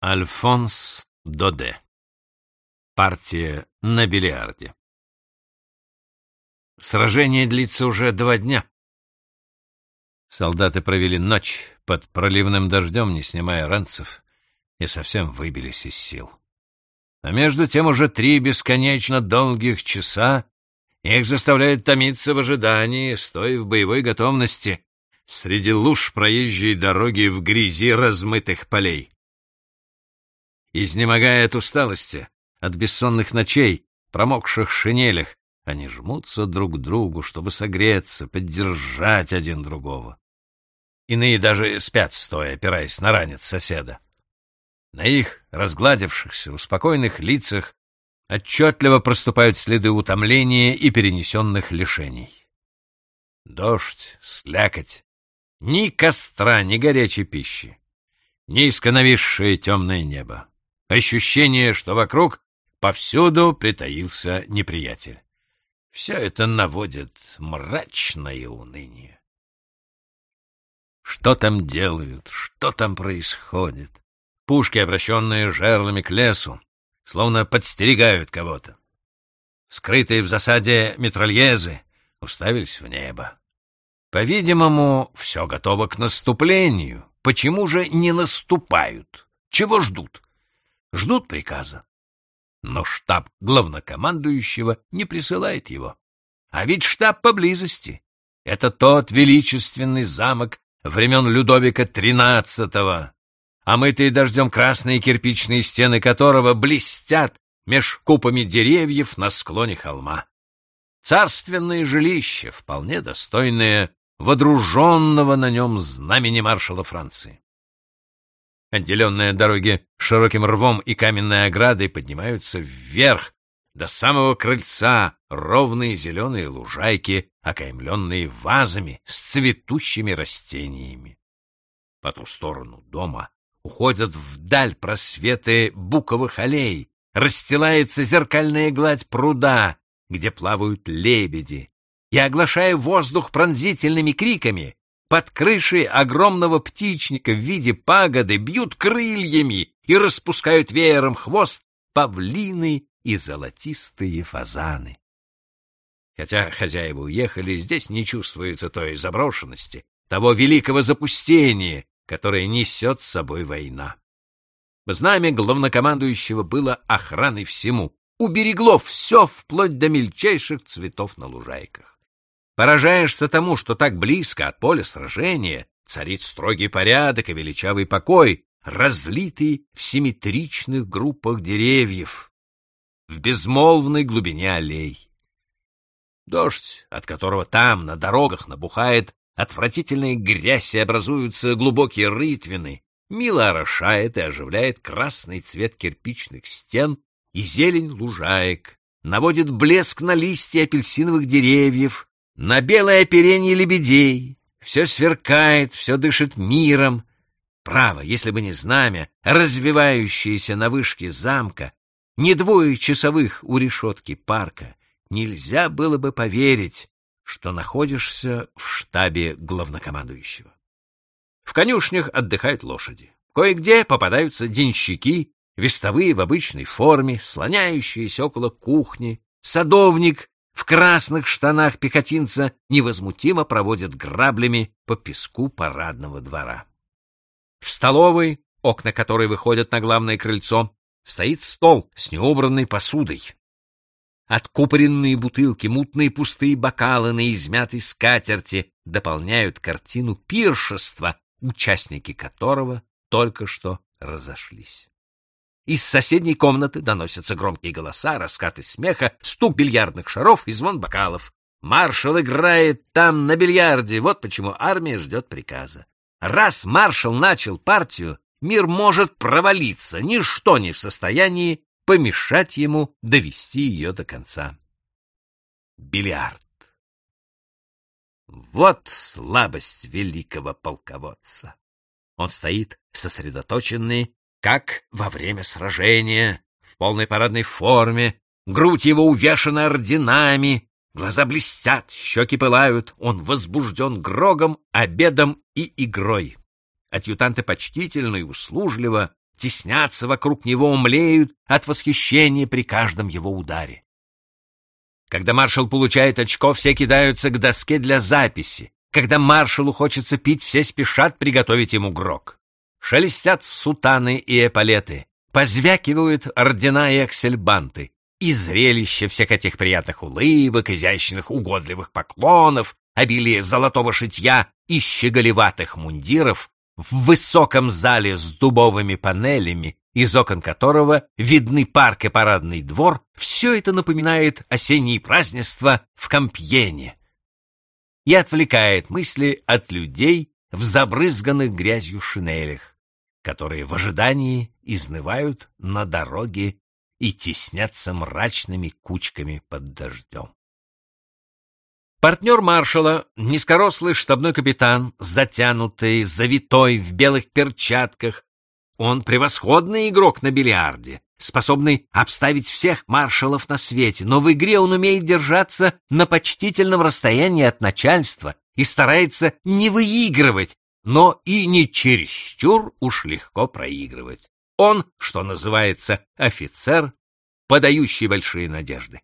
Альфонс Доде. Партия на бильярде. Сражение длится уже два дня. Солдаты провели ночь под проливным дождем, не снимая ранцев, и совсем выбились из сил. А между тем уже три бесконечно долгих часа их заставляют томиться в ожидании, стоя в боевой готовности среди луж проезжей дороги в грязи размытых полей. Изнемогая от усталости, от бессонных ночей, промокших шинелях, они жмутся друг к другу, чтобы согреться, поддержать один другого. Иные даже спят стоя, опираясь на ранец соседа. На их разгладившихся, успокойных лицах отчетливо проступают следы утомления и перенесенных лишений. Дождь, слякоть, ни костра, ни горячей пищи, низко нависшее темное небо. Ощущение, что вокруг повсюду притаился неприятель. Все это наводит мрачное уныние. Что там делают, что там происходит? Пушки, обращенные жерлами к лесу, словно подстерегают кого-то. Скрытые в засаде метрольезы уставились в небо. По-видимому, все готово к наступлению. Почему же не наступают? Чего ждут? Ждут приказа. Но штаб главнокомандующего не присылает его. А ведь штаб поблизости. Это тот величественный замок времен Людовика XIII, омытые дождем красные кирпичные стены которого блестят меж купами деревьев на склоне холма. Царственное жилище, вполне достойное водруженного на нем знамени маршала Франции. Отделенные дороги широким рвом и каменной оградой поднимаются вверх, до самого крыльца ровные зеленые лужайки, окаймленные вазами с цветущими растениями. По ту сторону дома уходят вдаль просветы буковых аллей, расстилается зеркальная гладь пруда, где плавают лебеди, и, оглашая воздух пронзительными криками, под крышей огромного птичника в виде пагоды бьют крыльями и распускают веером хвост павлины и золотистые фазаны. Хотя хозяева уехали, здесь не чувствуется той заброшенности, того великого запустения, которое несет с собой война. Знамя главнокомандующего было охраной всему, уберегло все вплоть до мельчайших цветов на лужайках. Поражаешься тому, что так близко от поля сражения царит строгий порядок и величавый покой, разлитый в симметричных группах деревьев, в безмолвной глубине аллей. Дождь, от которого там, на дорогах, набухает отвратительная грязь и образуются глубокие рытвины, мило орошает и оживляет красный цвет кирпичных стен и зелень лужаек, наводит блеск на листья апельсиновых деревьев, на белое оперение лебедей. Все сверкает, все дышит миром. Право, если бы не знамя, развивающееся на вышке замка, не двое часовых у решетки парка, нельзя было бы поверить, что находишься в штабе главнокомандующего. В конюшнях отдыхают лошади. Кое-где попадаются денщики, вестовые в обычной форме, слоняющиеся около кухни, садовник в красных штанах пехотинца невозмутимо проводят граблями по песку парадного двора. В столовой, окна которой выходят на главное крыльцо, стоит стол с неубранной посудой. Откупоренные бутылки, мутные пустые бокалы на измятой скатерти дополняют картину пиршества, участники которого только что разошлись. Из соседней комнаты доносятся громкие голоса, раскаты смеха, стук бильярдных шаров и звон бокалов. Маршал играет там на бильярде, вот почему армия ждет приказа. Раз маршал начал партию, мир может провалиться, ничто не в состоянии помешать ему довести ее до конца. Бильярд. Вот слабость великого полководца. Он стоит сосредоточенный как во время сражения, в полной парадной форме, грудь его увешана орденами, глаза блестят, щеки пылают, он возбужден грогом, обедом и игрой. Адъютанты почтительно и услужливо теснятся вокруг него, умлеют от восхищения при каждом его ударе. Когда маршал получает очко, все кидаются к доске для записи. Когда маршалу хочется пить, все спешат приготовить ему грок. Шелестят сутаны и эполеты, позвякивают ордена и аксельбанты. И зрелище всех этих приятных улыбок, изящных угодливых поклонов, обилие золотого шитья и щеголеватых мундиров в высоком зале с дубовыми панелями, из окон которого видны парк и парадный двор, все это напоминает осенние празднества в Кампьене и отвлекает мысли от людей в забрызганных грязью шинелях, которые в ожидании изнывают на дороге и теснятся мрачными кучками под дождем. Партнер маршала, низкорослый штабной капитан, затянутый, завитой в белых перчатках, он превосходный игрок на бильярде, способный обставить всех маршалов на свете, но в игре он умеет держаться на почтительном расстоянии от начальства и старается не выигрывать, но и не чересчур уж легко проигрывать. Он, что называется, офицер, подающий большие надежды.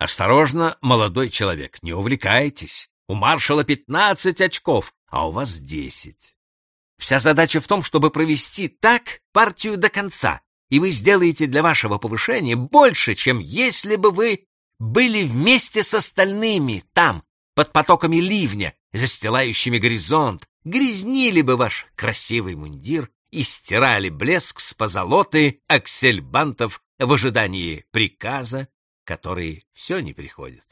Осторожно, молодой человек, не увлекайтесь. У маршала пятнадцать очков, а у вас десять. Вся задача в том, чтобы провести так партию до конца, и вы сделаете для вашего повышения больше, чем если бы вы были вместе с остальными там, под потоками ливня, застилающими горизонт, грязнили бы ваш красивый мундир и стирали блеск с позолоты аксельбантов в ожидании приказа которые все не приходят.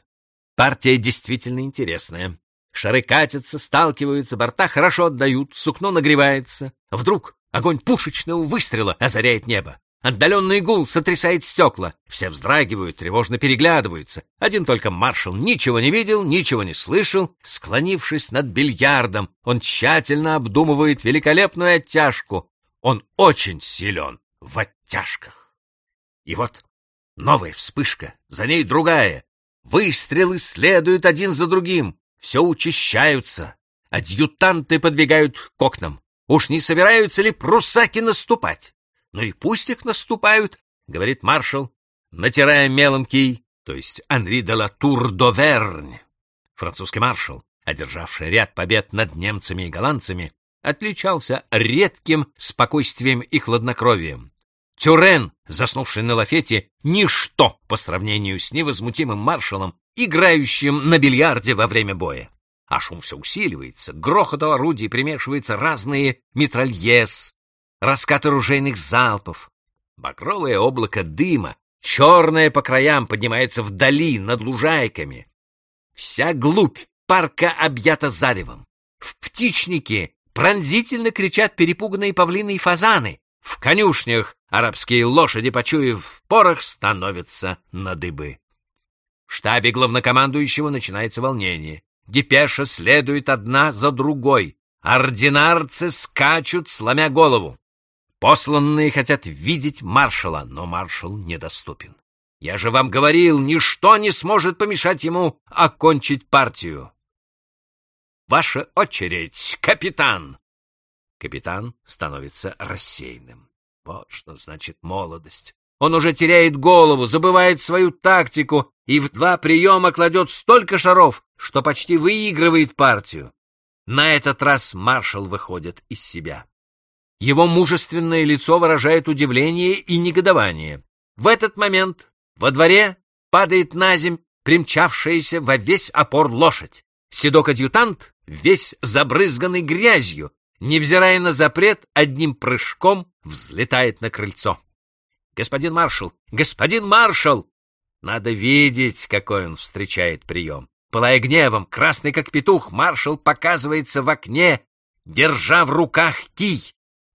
Партия действительно интересная. Шары катятся, сталкиваются, борта хорошо отдают, сукно нагревается. Вдруг огонь пушечного выстрела озаряет небо. Отдаленный гул сотрясает стекла. Все вздрагивают, тревожно переглядываются. Один только маршал ничего не видел, ничего не слышал. Склонившись над бильярдом, он тщательно обдумывает великолепную оттяжку. Он очень силен в оттяжках. И вот Новая вспышка, за ней другая. Выстрелы следуют один за другим, все учащаются. Адъютанты подбегают к окнам. Уж не собираются ли прусаки наступать? Ну и пусть их наступают, — говорит маршал, натирая мелом кий, то есть Анри де ла Тур d'Auvergne. Французский маршал, одержавший ряд побед над немцами и голландцами, отличался редким спокойствием и хладнокровием. Тюрен, заснувший на лафете, ничто по сравнению с невозмутимым маршалом, играющим на бильярде во время боя. А шум все усиливается, к грохоту орудий примешиваются разные митральез, раскаты ружейных залпов. Багровое облако дыма, черное по краям, поднимается вдали, над лужайками. Вся глубь парка объята заревом. В птичнике пронзительно кричат перепуганные павлины и фазаны. В конюшнях арабские лошади, почуяв порох, становятся на дыбы. В штабе главнокомандующего начинается волнение. Депеша следует одна за другой. Ординарцы скачут, сломя голову. Посланные хотят видеть маршала, но маршал недоступен. Я же вам говорил, ничто не сможет помешать ему окончить партию. Ваша очередь, капитан! Капитан становится рассеянным. Вот что значит молодость. Он уже теряет голову, забывает свою тактику и в два приема кладет столько шаров, что почти выигрывает партию. На этот раз маршал выходит из себя. Его мужественное лицо выражает удивление и негодование. В этот момент во дворе падает на земь примчавшаяся во весь опор лошадь. Седок-адъютант, весь забрызганный грязью, невзирая на запрет, одним прыжком взлетает на крыльцо. «Господин маршал! Господин маршал!» Надо видеть, какой он встречает прием. Пылая гневом, красный как петух, маршал показывается в окне, держа в руках кий.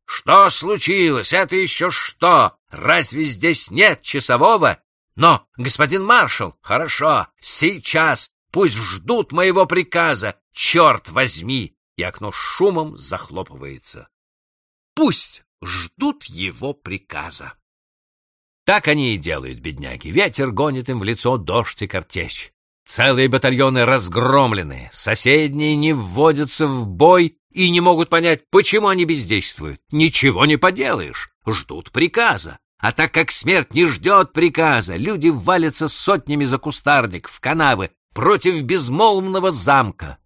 «Что случилось? Это еще что? Разве здесь нет часового?» «Но, господин маршал, хорошо, сейчас, пусть ждут моего приказа, черт возьми!» и окно шумом захлопывается. Пусть ждут его приказа. Так они и делают, бедняги. Ветер гонит им в лицо дождь и картечь. Целые батальоны разгромлены, соседние не вводятся в бой и не могут понять, почему они бездействуют. Ничего не поделаешь, ждут приказа. А так как смерть не ждет приказа, люди валятся сотнями за кустарник, в канавы, против безмолвного замка.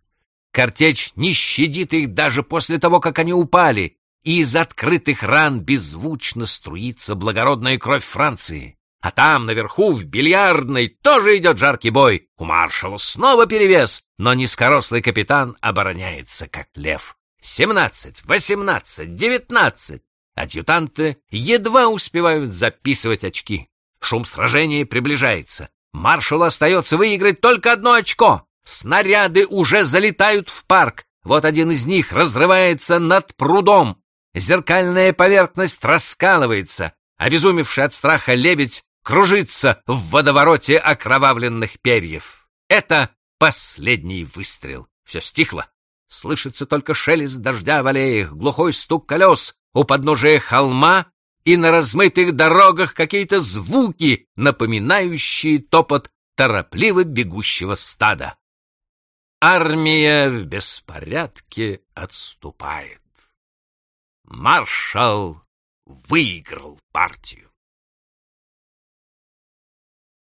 Картечь не щадит их даже после того, как они упали, и из открытых ран беззвучно струится благородная кровь Франции. А там, наверху, в бильярдной, тоже идет жаркий бой. У маршала снова перевес, но низкорослый капитан обороняется, как лев. Семнадцать, восемнадцать, девятнадцать. Адъютанты едва успевают записывать очки. Шум сражения приближается. Маршалу остается выиграть только одно очко. Снаряды уже залетают в парк. Вот один из них разрывается над прудом. Зеркальная поверхность раскалывается. Обезумевший от страха лебедь кружится в водовороте окровавленных перьев. Это последний выстрел. Все стихло. Слышится только шелест дождя в аллеях, глухой стук колес у подножия холма и на размытых дорогах какие-то звуки, напоминающие топот торопливо бегущего стада. Армия в беспорядке отступает. Маршал выиграл партию.